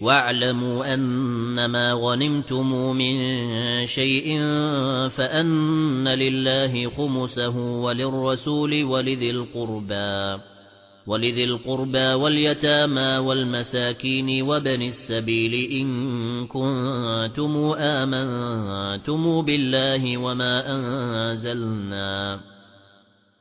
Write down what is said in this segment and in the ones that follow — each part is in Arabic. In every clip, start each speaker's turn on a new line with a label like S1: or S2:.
S1: واعلموا أنما غنمتم من شيء فأن لله خمسه وللرسول ولذي القربى ولذي القربى واليتامى والمساكين وبن السبيل إن كنتم آمنتم بالله وما أنزلنا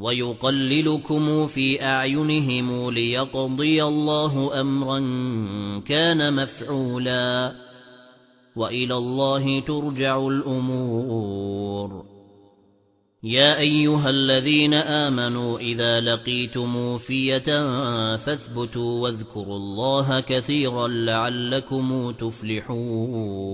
S1: وَيُقَلِّلُكُمْ فِي أَعْيُنِهِمْ لِيَقْضِيَ اللَّهُ أَمْرًا كَانَ مَفْعُولًا وَإِلَى اللَّهِ تُرْجَعُ الْأُمُورُ. يَا أَيُّهَا الَّذِينَ آمَنُوا إِذَا لَقِيتُمْ فِيَةً فَاثْبُتُوا وَاذْكُرُوا اللَّهَ كَثِيرًا لَعَلَّكُمْ تُفْلِحُونَ.